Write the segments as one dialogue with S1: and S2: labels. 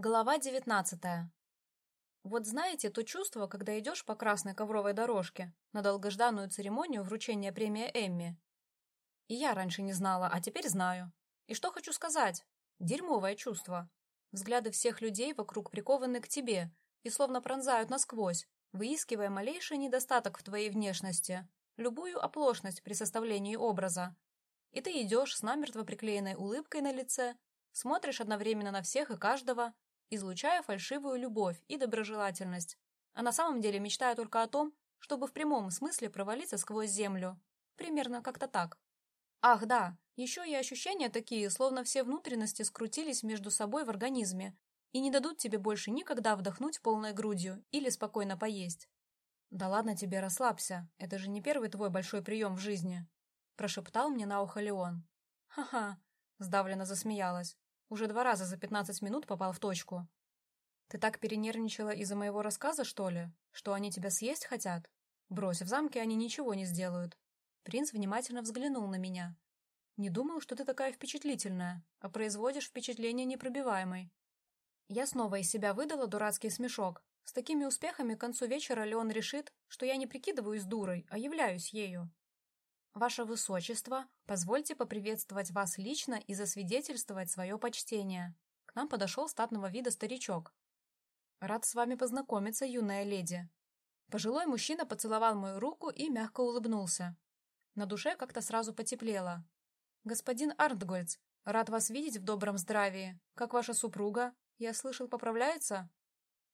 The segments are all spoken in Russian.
S1: Глава девятнадцатая. Вот знаете то чувство, когда идешь по красной ковровой дорожке на долгожданную церемонию вручения премии Эмми? И я раньше не знала, а теперь знаю. И что хочу сказать? Дерьмовое чувство. Взгляды всех людей вокруг прикованы к тебе и словно пронзают насквозь, выискивая малейший недостаток в твоей внешности, любую оплошность при составлении образа. И ты идешь с намертво приклеенной улыбкой на лице, смотришь одновременно на всех и каждого, излучая фальшивую любовь и доброжелательность, а на самом деле мечтаю только о том, чтобы в прямом смысле провалиться сквозь землю. Примерно как-то так. Ах, да, еще и ощущения такие, словно все внутренности скрутились между собой в организме и не дадут тебе больше никогда вдохнуть полной грудью или спокойно поесть. «Да ладно тебе, расслабься, это же не первый твой большой прием в жизни», прошептал мне на ухо Леон. «Ха-ха», сдавленно засмеялась. Уже два раза за пятнадцать минут попал в точку. Ты так перенервничала из-за моего рассказа, что ли? Что они тебя съесть хотят? Брось, в замке они ничего не сделают. Принц внимательно взглянул на меня. Не думал, что ты такая впечатлительная, а производишь впечатление непробиваемой. Я снова из себя выдала дурацкий смешок. С такими успехами к концу вечера Леон решит, что я не прикидываюсь дурой, а являюсь ею. «Ваше Высочество, позвольте поприветствовать вас лично и засвидетельствовать свое почтение». К нам подошел статного вида старичок. «Рад с вами познакомиться, юная леди». Пожилой мужчина поцеловал мою руку и мягко улыбнулся. На душе как-то сразу потеплело. «Господин Арнтгольц, рад вас видеть в добром здравии. Как ваша супруга? Я слышал, поправляется?»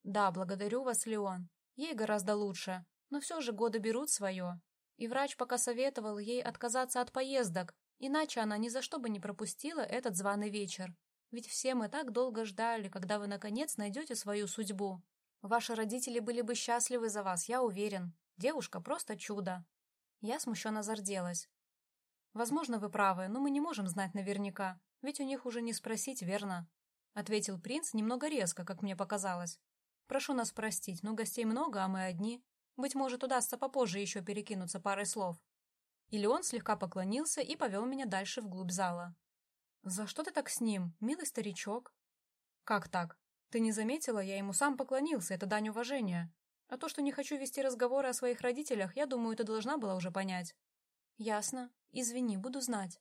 S1: «Да, благодарю вас, Леон. Ей гораздо лучше, но все же годы берут свое. И врач пока советовал ей отказаться от поездок, иначе она ни за что бы не пропустила этот званый вечер. Ведь все мы так долго ждали, когда вы наконец найдете свою судьбу. Ваши родители были бы счастливы за вас, я уверен. Девушка просто чудо. Я смущенно зарделась. Возможно, вы правы, но мы не можем знать наверняка, ведь у них уже не спросить, верно? Ответил принц немного резко, как мне показалось. Прошу нас простить, но гостей много, а мы одни. Быть может, удастся попозже еще перекинуться парой слов. Или он слегка поклонился и повел меня дальше вглубь зала. «За что ты так с ним, милый старичок?» «Как так? Ты не заметила? Я ему сам поклонился, это дань уважения. А то, что не хочу вести разговоры о своих родителях, я думаю, ты должна была уже понять». «Ясно. Извини, буду знать».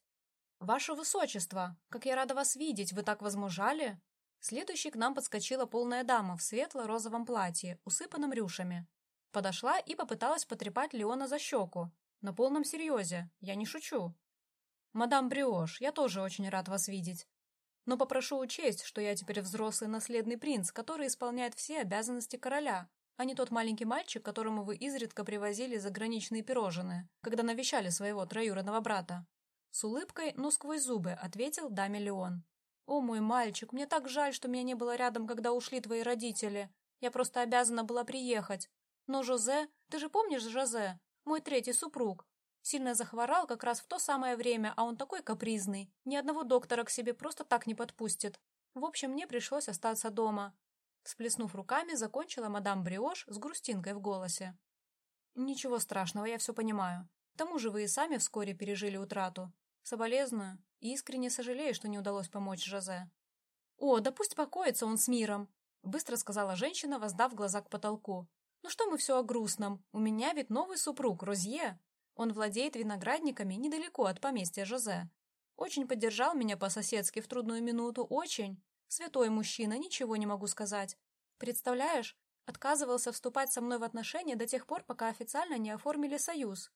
S1: «Ваше Высочество! Как я рада вас видеть! Вы так возмужали!» Следующей к нам подскочила полная дама в светло-розовом платье, усыпанном рюшами. Подошла и попыталась потрепать Леона за щеку. На полном серьезе, я не шучу. «Мадам Бриош, я тоже очень рад вас видеть. Но попрошу учесть, что я теперь взрослый наследный принц, который исполняет все обязанности короля, а не тот маленький мальчик, которому вы изредка привозили заграничные пирожные, когда навещали своего троюродного брата». С улыбкой, но сквозь зубы, ответил даме Леон. «О, мой мальчик, мне так жаль, что меня не было рядом, когда ушли твои родители. Я просто обязана была приехать. Но Жозе, ты же помнишь Жозе, мой третий супруг, сильно захворал как раз в то самое время, а он такой капризный, ни одного доктора к себе просто так не подпустит. В общем, мне пришлось остаться дома. Всплеснув руками, закончила мадам Бриош с грустинкой в голосе. «Ничего страшного, я все понимаю. К тому же вы и сами вскоре пережили утрату. Соболезную и искренне сожалею, что не удалось помочь Жозе». «О, да пусть покоится он с миром», — быстро сказала женщина, воздав глаза к потолку. Ну что мы все о грустном? У меня ведь новый супруг, Розье. Он владеет виноградниками недалеко от поместья Жозе. Очень поддержал меня по-соседски в трудную минуту, очень. Святой мужчина, ничего не могу сказать. Представляешь, отказывался вступать со мной в отношения до тех пор, пока официально не оформили союз.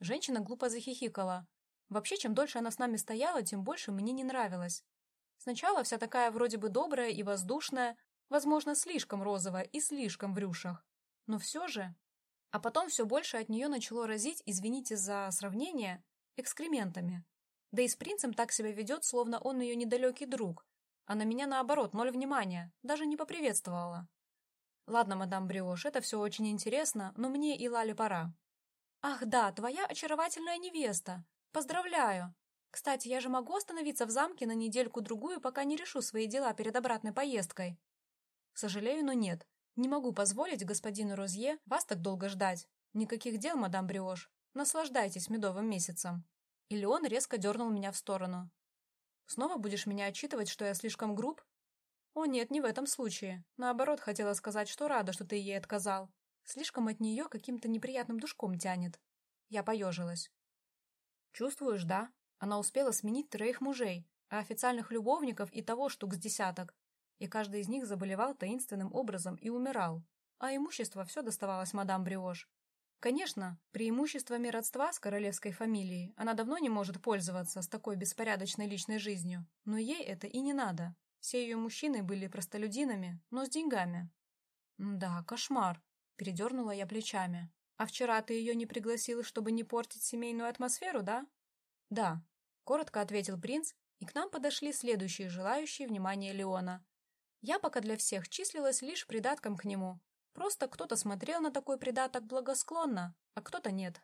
S1: Женщина глупо захихикала. Вообще, чем дольше она с нами стояла, тем больше мне не нравилось. Сначала вся такая вроде бы добрая и воздушная, возможно, слишком розовая и слишком в рюшах. Но все же... А потом все больше от нее начало разить, извините за сравнение, экскрементами. Да и с принцем так себя ведет, словно он ее недалекий друг. А на меня, наоборот, ноль внимания, даже не поприветствовала. Ладно, мадам Бриош, это все очень интересно, но мне и Лали пора. Ах да, твоя очаровательная невеста. Поздравляю. Кстати, я же могу остановиться в замке на недельку-другую, пока не решу свои дела перед обратной поездкой. Сожалею, но нет. «Не могу позволить господину Розье вас так долго ждать. Никаких дел, мадам Бриош. Наслаждайтесь медовым месяцем». И Леон резко дернул меня в сторону. «Снова будешь меня отчитывать, что я слишком груб?» О нет, не в этом случае. Наоборот, хотела сказать, что рада, что ты ей отказал. Слишком от нее каким-то неприятным душком тянет. Я поежилась. Чувствуешь, да? Она успела сменить троих мужей, а официальных любовников и того штук с десяток. И каждый из них заболевал таинственным образом и умирал. А имущество все доставалось мадам Бриош. Конечно, преимуществами родства с королевской фамилией она давно не может пользоваться с такой беспорядочной личной жизнью, но ей это и не надо. Все ее мужчины были простолюдинами, но с деньгами. «Да, кошмар», — передернула я плечами. «А вчера ты ее не пригласил, чтобы не портить семейную атмосферу, да?» «Да», — коротко ответил принц, и к нам подошли следующие желающие внимания Леона. Я пока для всех числилась лишь придатком к нему. Просто кто-то смотрел на такой придаток благосклонно, а кто-то нет.